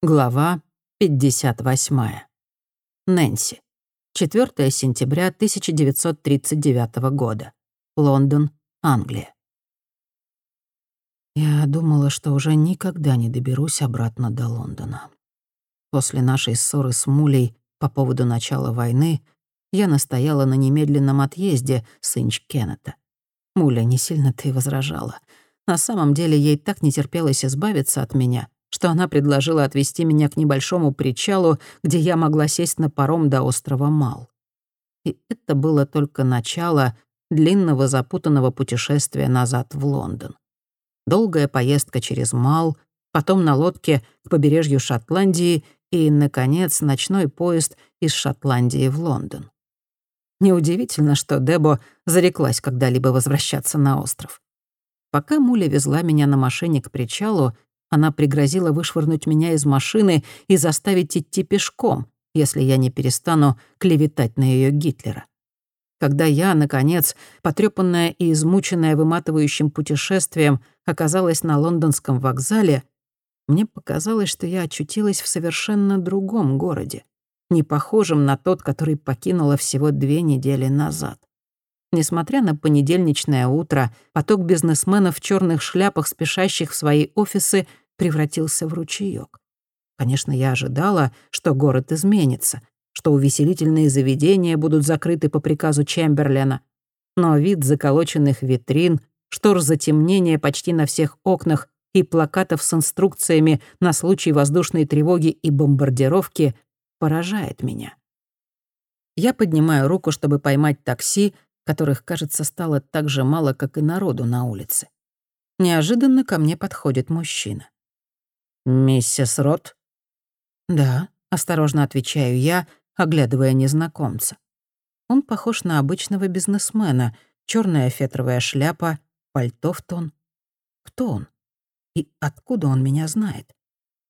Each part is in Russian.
Глава 58. Нэнси. 4 сентября 1939 года. Лондон, Англия. Я думала, что уже никогда не доберусь обратно до Лондона. После нашей ссоры с Мулей по поводу начала войны я настояла на немедленном отъезде с Инч Кеннета. Муля не сильно-то и возражала. На самом деле ей так не терпелось избавиться от меня — что она предложила отвезти меня к небольшому причалу, где я могла сесть на паром до острова Мал. И это было только начало длинного запутанного путешествия назад в Лондон. Долгая поездка через Мал, потом на лодке к побережью Шотландии и, наконец, ночной поезд из Шотландии в Лондон. Неудивительно, что Дебо зареклась когда-либо возвращаться на остров. Пока Муля везла меня на машине к причалу, она пригрозила вышвырнуть меня из машины и заставить идти пешком, если я не перестану клеветать на ее Гитлера. Когда я, наконец, потрёпанная и измученная выматывающим путешествием, оказалась на лондонском вокзале, мне показалось, что я очутилась в совершенно другом городе, не похожем на тот, который покинула всего две недели назад. Несмотря на понедельничное утро, поток бизнесменов в черных шляпах, спешащих в свои офисы, превратился в ручеёк. Конечно, я ожидала, что город изменится, что увеселительные заведения будут закрыты по приказу Чемберлена. Но вид заколоченных витрин, штор затемнения почти на всех окнах и плакатов с инструкциями на случай воздушной тревоги и бомбардировки поражает меня. Я поднимаю руку, чтобы поймать такси, которых, кажется, стало так же мало, как и народу на улице. Неожиданно ко мне подходит мужчина. «Миссис Рот?» «Да», — осторожно отвечаю я, оглядывая незнакомца. Он похож на обычного бизнесмена, черная фетровая шляпа, пальто в тон. Кто он? И откуда он меня знает?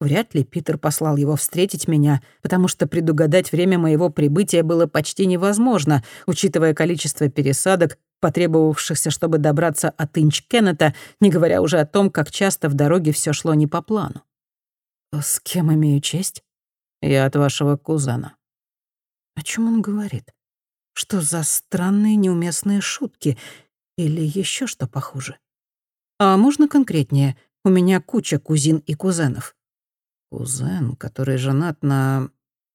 Вряд ли Питер послал его встретить меня, потому что предугадать время моего прибытия было почти невозможно, учитывая количество пересадок, потребовавшихся, чтобы добраться от Инч-Кеннета, не говоря уже о том, как часто в дороге все шло не по плану. «С кем имею честь?» «Я от вашего кузена». О чем он говорит? Что за странные неуместные шутки? Или еще что похуже? А можно конкретнее? У меня куча кузин и кузенов. Кузен, который женат на...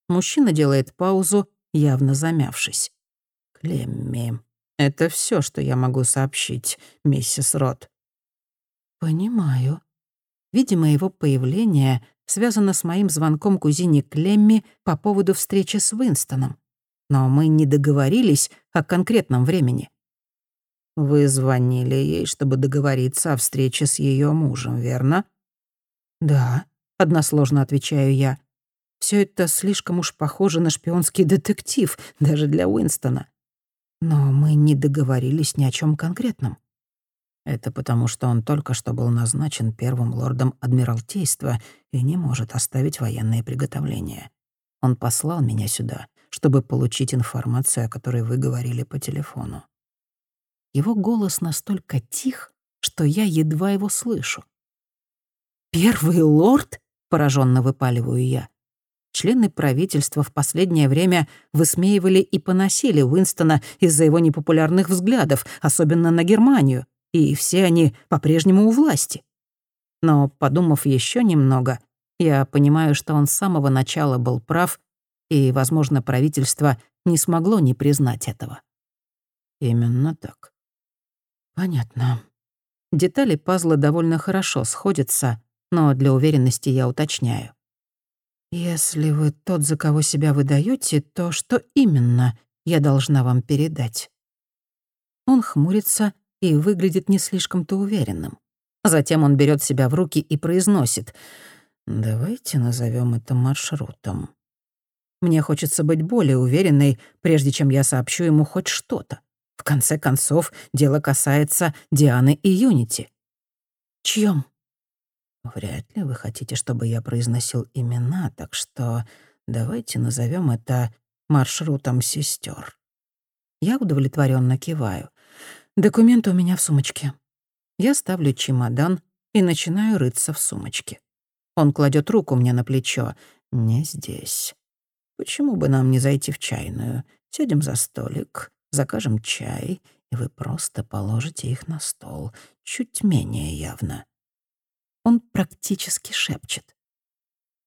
Мужчина делает паузу, явно замявшись. Клемми. Это все, что я могу сообщить, миссис Рот. Понимаю. Видимо, его появление связано с моим звонком кузине Клемми по поводу встречи с Уинстоном. Но мы не договорились о конкретном времени. Вы звонили ей, чтобы договориться о встрече с ее мужем, верно? Да односложно отвечаю я. Все это слишком уж похоже на шпионский детектив, даже для Уинстона. Но мы не договорились ни о чем конкретном. Это потому, что он только что был назначен первым лордом Адмиралтейства и не может оставить военные приготовления. Он послал меня сюда, чтобы получить информацию, о которой вы говорили по телефону. Его голос настолько тих, что я едва его слышу. «Первый лорд?» Пораженно выпаливаю я. Члены правительства в последнее время высмеивали и поносили Уинстона из-за его непопулярных взглядов, особенно на Германию, и все они по-прежнему у власти. Но, подумав еще немного, я понимаю, что он с самого начала был прав, и, возможно, правительство не смогло не признать этого. Именно так. Понятно. Детали пазла довольно хорошо сходятся, но для уверенности я уточняю. «Если вы тот, за кого себя выдаете, то что именно я должна вам передать?» Он хмурится и выглядит не слишком-то уверенным. Затем он берет себя в руки и произносит «Давайте назовем это маршрутом». Мне хочется быть более уверенной, прежде чем я сообщу ему хоть что-то. В конце концов, дело касается Дианы и Юнити. Чьем? Вряд ли вы хотите, чтобы я произносил имена, так что давайте назовем это маршрутом сестер. Я удовлетворенно киваю. Документы у меня в сумочке. Я ставлю чемодан и начинаю рыться в сумочке. Он кладет руку мне на плечо. «Не здесь. Почему бы нам не зайти в чайную? Сядем за столик, закажем чай, и вы просто положите их на стол. Чуть менее явно». Он практически шепчет.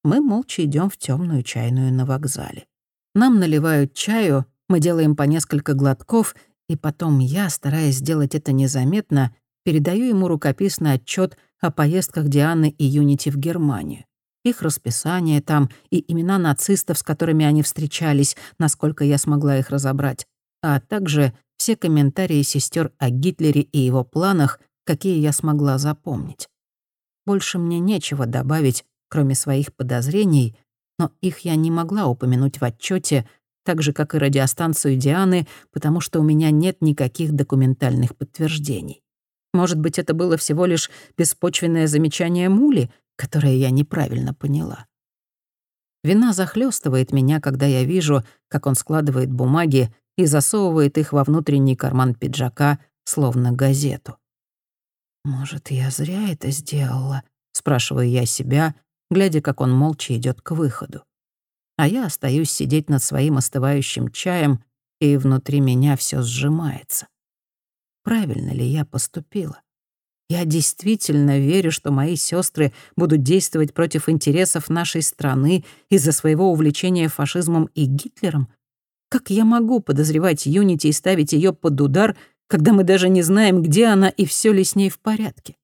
Мы молча идем в темную чайную на вокзале. Нам наливают чаю, мы делаем по несколько глотков, и потом я, стараясь сделать это незаметно, передаю ему рукописный отчет о поездках Дианы и Юнити в Германию. Их расписание там и имена нацистов, с которыми они встречались, насколько я смогла их разобрать, а также все комментарии сестер о Гитлере и его планах, какие я смогла запомнить. Больше мне нечего добавить, кроме своих подозрений, но их я не могла упомянуть в отчете, так же, как и радиостанцию Дианы, потому что у меня нет никаких документальных подтверждений. Может быть, это было всего лишь беспочвенное замечание Мули, которое я неправильно поняла. Вина захлестывает меня, когда я вижу, как он складывает бумаги и засовывает их во внутренний карман пиджака, словно газету. «Может, я зря это сделала?» — спрашиваю я себя, глядя, как он молча идет к выходу а я остаюсь сидеть над своим остывающим чаем, и внутри меня все сжимается. Правильно ли я поступила? Я действительно верю, что мои сестры будут действовать против интересов нашей страны из-за своего увлечения фашизмом и Гитлером? Как я могу подозревать Юнити и ставить ее под удар, когда мы даже не знаем, где она и все ли с ней в порядке?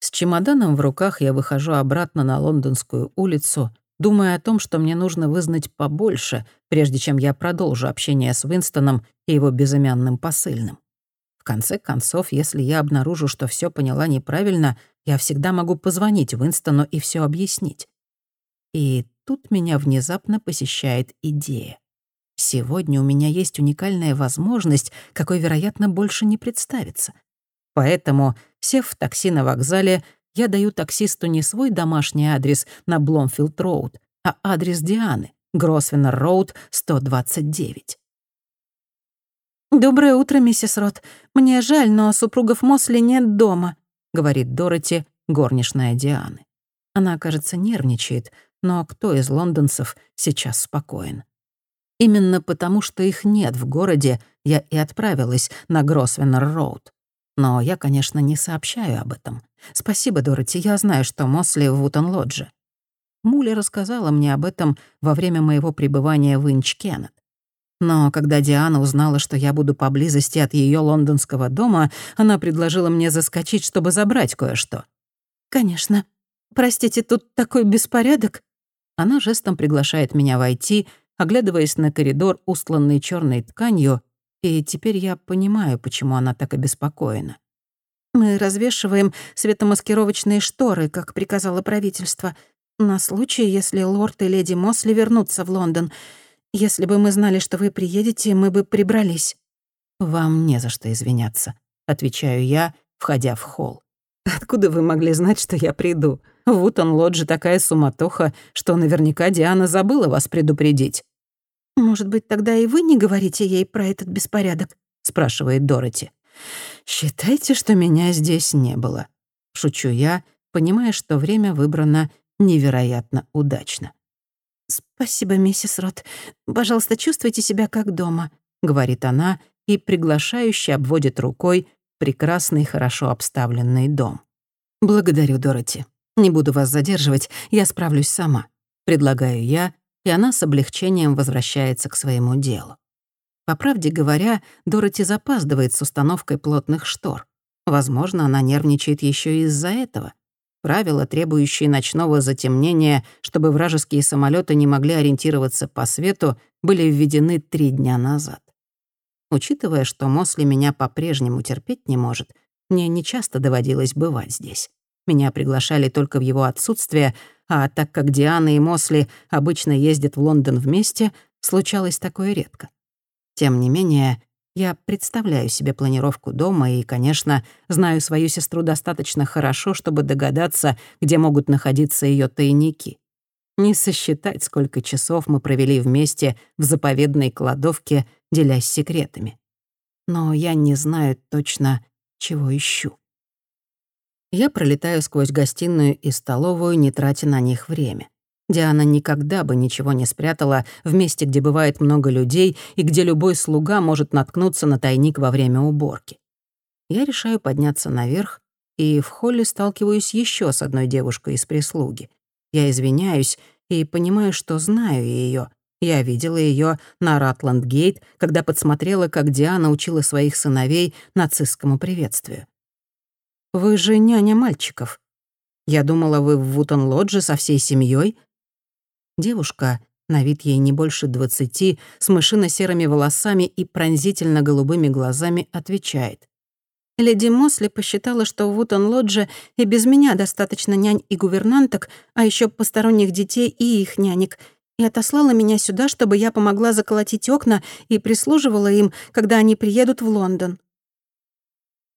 С чемоданом в руках я выхожу обратно на Лондонскую улицу думая о том, что мне нужно вызнать побольше, прежде чем я продолжу общение с Уинстоном и его безымянным посыльным. В конце концов, если я обнаружу, что все поняла неправильно, я всегда могу позвонить Уинстону и все объяснить. И тут меня внезапно посещает идея. Сегодня у меня есть уникальная возможность, какой, вероятно, больше не представится. Поэтому, сев в такси на вокзале, я даю таксисту не свой домашний адрес на Бломфилд-Роуд, а адрес Дианы, Гросвеннер-Роуд, 129. «Доброе утро, миссис Рот. Мне жаль, но супругов Мосли нет дома», — говорит Дороти, горничная Дианы. Она, кажется, нервничает, но кто из лондонцев сейчас спокоен? Именно потому, что их нет в городе, я и отправилась на Гросвеннер-Роуд. Но я, конечно, не сообщаю об этом. Спасибо, Дороти, я знаю, что Мосли в Вутон-Лодже. Мули рассказала мне об этом во время моего пребывания в Инчкеннет. Но когда Диана узнала, что я буду поблизости от ее лондонского дома, она предложила мне заскочить, чтобы забрать кое-что. «Конечно. Простите, тут такой беспорядок». Она жестом приглашает меня войти, оглядываясь на коридор, устланный черной тканью, и теперь я понимаю, почему она так обеспокоена. Мы развешиваем светомаскировочные шторы, как приказало правительство, на случай, если лорд и леди Мосли вернутся в Лондон. Если бы мы знали, что вы приедете, мы бы прибрались». «Вам не за что извиняться», — отвечаю я, входя в холл. «Откуда вы могли знать, что я приду? Вот он, Лоджи, такая суматоха, что наверняка Диана забыла вас предупредить». «Может быть, тогда и вы не говорите ей про этот беспорядок?» — спрашивает Дороти. «Считайте, что меня здесь не было», — шучу я, понимая, что время выбрано невероятно удачно. «Спасибо, миссис Рот. Пожалуйста, чувствуйте себя как дома», — говорит она и приглашающе обводит рукой прекрасный, хорошо обставленный дом. «Благодарю, Дороти. Не буду вас задерживать, я справлюсь сама», — предлагаю я, и она с облегчением возвращается к своему делу. По правде говоря, Дороти запаздывает с установкой плотных штор. Возможно, она нервничает еще и из-за этого. Правила, требующие ночного затемнения, чтобы вражеские самолеты не могли ориентироваться по свету, были введены три дня назад. Учитывая, что Мосли меня по-прежнему терпеть не может, мне нечасто доводилось бывать здесь. Меня приглашали только в его отсутствие, а так как Диана и Мосли обычно ездят в Лондон вместе, случалось такое редко. Тем не менее, я представляю себе планировку дома и, конечно, знаю свою сестру достаточно хорошо, чтобы догадаться, где могут находиться ее тайники. Не сосчитать, сколько часов мы провели вместе в заповедной кладовке, делясь секретами. Но я не знаю точно, чего ищу. Я пролетаю сквозь гостиную и столовую, не тратя на них время. Диана никогда бы ничего не спрятала в месте, где бывает много людей и где любой слуга может наткнуться на тайник во время уборки. Я решаю подняться наверх, и в холле сталкиваюсь еще с одной девушкой из прислуги. Я извиняюсь и понимаю, что знаю ее. Я видела ее на Ратланд-Гейт, когда подсмотрела, как Диана учила своих сыновей нацистскому приветствию. «Вы же няня мальчиков. Я думала, вы в Вутон-Лодже со всей семьей. Девушка, на вид ей не больше двадцати, с мышино-серыми волосами и пронзительно-голубыми глазами, отвечает. Леди Мосли посчитала, что в Вутон-Лодже и без меня достаточно нянь и гувернанток, а еще посторонних детей и их нянек, и отослала меня сюда, чтобы я помогла заколотить окна и прислуживала им, когда они приедут в Лондон.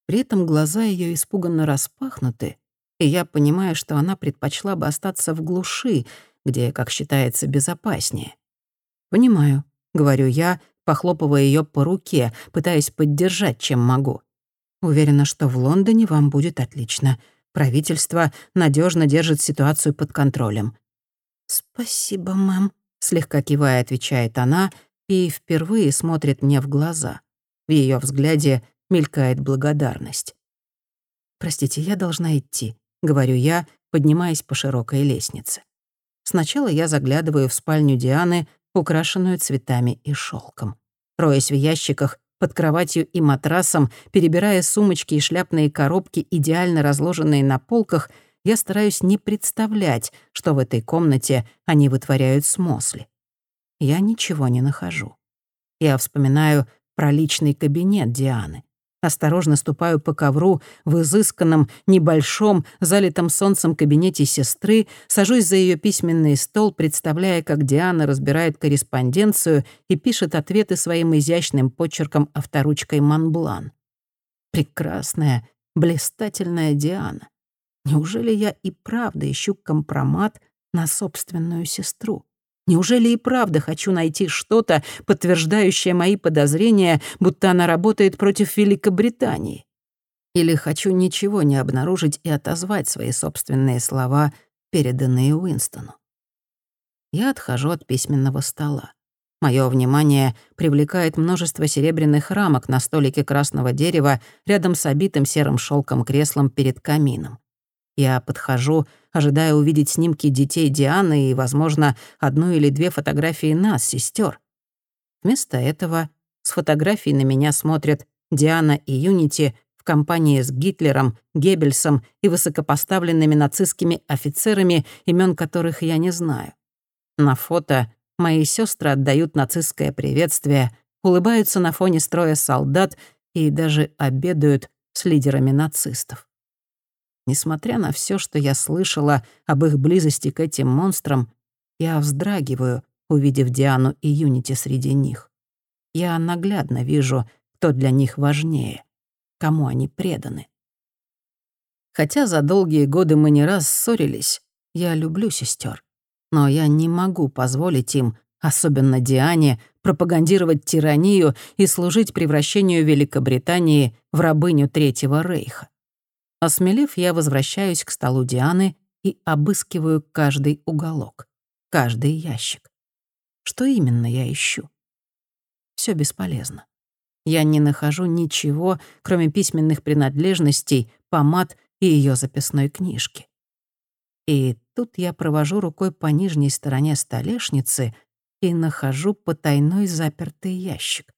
При этом глаза ее испуганно распахнуты, и я понимаю, что она предпочла бы остаться в глуши, где, как считается, безопаснее. «Понимаю», — говорю я, похлопывая ее по руке, пытаясь поддержать, чем могу. «Уверена, что в Лондоне вам будет отлично. Правительство надежно держит ситуацию под контролем». «Спасибо, мам», — слегка кивая, отвечает она и впервые смотрит мне в глаза. В ее взгляде мелькает благодарность. «Простите, я должна идти», — говорю я, поднимаясь по широкой лестнице. Сначала я заглядываю в спальню Дианы, украшенную цветами и шелком. Роясь в ящиках, под кроватью и матрасом, перебирая сумочки и шляпные коробки, идеально разложенные на полках, я стараюсь не представлять, что в этой комнате они вытворяют с Мосли. Я ничего не нахожу. Я вспоминаю про личный кабинет Дианы. Осторожно ступаю по ковру в изысканном, небольшом, залитом солнцем кабинете сестры, сажусь за ее письменный стол, представляя, как Диана разбирает корреспонденцию и пишет ответы своим изящным почерком авторучкой Монблан. Прекрасная, блистательная Диана. Неужели я и правда ищу компромат на собственную сестру? Неужели и правда хочу найти что-то, подтверждающее мои подозрения, будто она работает против Великобритании? Или хочу ничего не обнаружить и отозвать свои собственные слова, переданные Уинстону? Я отхожу от письменного стола. Моё внимание привлекает множество серебряных рамок на столике красного дерева рядом с обитым серым шелком креслом перед камином. Я подхожу, ожидая увидеть снимки детей Дианы и, возможно, одну или две фотографии нас, сестер. Вместо этого с фотографий на меня смотрят Диана и Юнити в компании с Гитлером, Геббельсом и высокопоставленными нацистскими офицерами, имен которых я не знаю. На фото мои сестры отдают нацистское приветствие, улыбаются на фоне строя солдат и даже обедают с лидерами нацистов. Несмотря на все, что я слышала об их близости к этим монстрам, я вздрагиваю, увидев Диану и Юнити среди них. Я наглядно вижу, кто для них важнее, кому они преданы. Хотя за долгие годы мы не раз ссорились, я люблю сестер, но я не могу позволить им, особенно Диане, пропагандировать тиранию и служить превращению Великобритании в рабыню Третьего Рейха. Осмелев, я возвращаюсь к столу Дианы и обыскиваю каждый уголок, каждый ящик. Что именно я ищу? Все бесполезно. Я не нахожу ничего, кроме письменных принадлежностей, помад и ее записной книжки. И тут я провожу рукой по нижней стороне столешницы и нахожу потайной запертый ящик.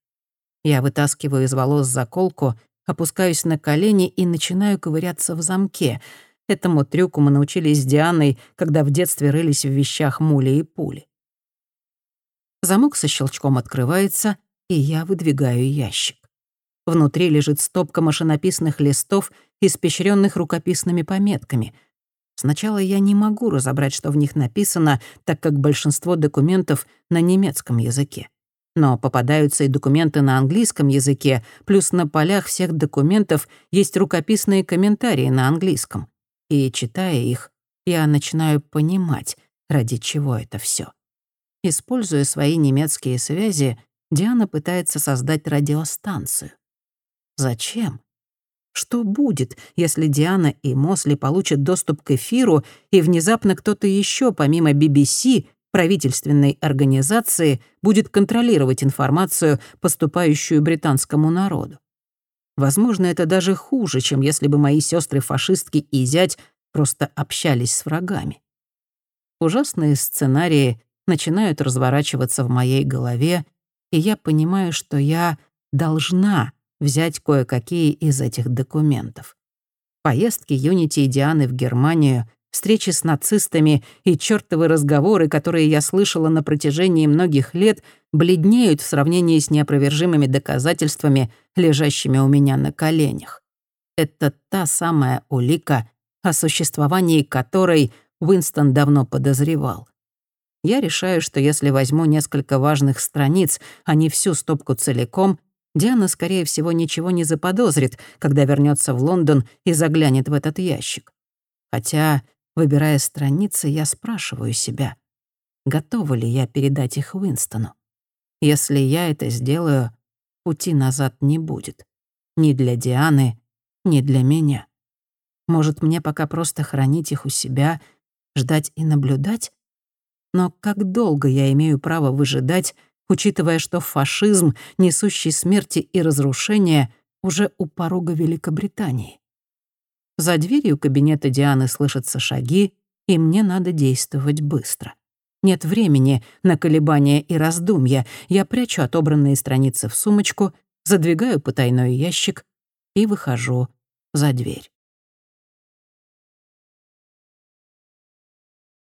Я вытаскиваю из волос заколку опускаюсь на колени и начинаю ковыряться в замке. Этому трюку мы научились с Дианой, когда в детстве рылись в вещах мули и пули. Замок со щелчком открывается, и я выдвигаю ящик. Внутри лежит стопка машинописных листов, испещренных рукописными пометками. Сначала я не могу разобрать, что в них написано, так как большинство документов на немецком языке. Но попадаются и документы на английском языке, плюс на полях всех документов есть рукописные комментарии на английском. И, читая их, я начинаю понимать, ради чего это все. Используя свои немецкие связи, Диана пытается создать радиостанцию. Зачем? Что будет, если Диана и Мосли получат доступ к эфиру, и внезапно кто-то еще, помимо BBC, правительственной организации, будет контролировать информацию, поступающую британскому народу? Возможно, это даже хуже, чем если бы мои сестры фашистки и зять просто общались с врагами. Ужасные сценарии начинают разворачиваться в моей голове, и я понимаю, что я должна взять кое-какие из этих документов. Поездки Юнити и Дианы в Германию, встречи с нацистами и чёртовы разговоры, которые я слышала на протяжении многих лет, бледнеют в сравнении с неопровержимыми доказательствами, лежащими у меня на коленях. Это та самая улика, о существовании которой Уинстон давно подозревал. Я решаю, что если возьму несколько важных страниц, а не всю стопку целиком, Диана, скорее всего, ничего не заподозрит, когда вернется в Лондон и заглянет в этот ящик. Хотя, выбирая страницы, я спрашиваю себя, готова ли я передать их Уинстону. Если я это сделаю, пути назад не будет. Ни для Дианы, ни для меня. Может, мне пока просто хранить их у себя, ждать и наблюдать? Но как долго я имею право выжидать, учитывая, что фашизм, несущий смерти и разрушения, уже у порога Великобритании? За дверью кабинета Дианы слышатся шаги, и мне надо действовать быстро. Нет времени на колебания и раздумья. Я прячу отобранные страницы в сумочку, задвигаю потайной ящик и выхожу за дверь.